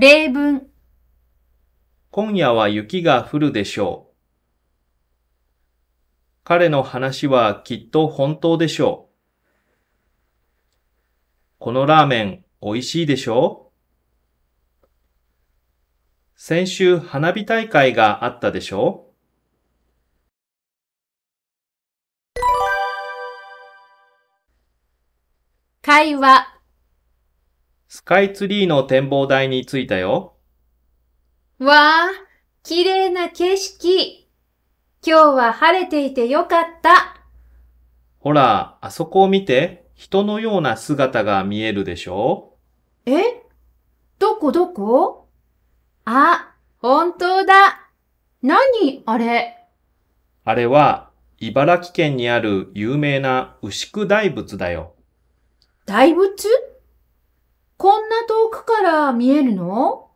例文、今夜は雪が降るでしょう。彼の話はきっと本当でしょう。このラーメン美味しいでしょう？先週花火大会があったでしょ会話、スカイツリーの展望台に着いたよ。わあ、綺麗な景色。今日は晴れていてよかった。ほら、あそこを見て、人のような姿が見えるでしょえ？どこどこ？あ、本当だ。何あれ？あれは、茨城県にある有名な牛久大仏だよ。大仏？こんな遠くから見えるの？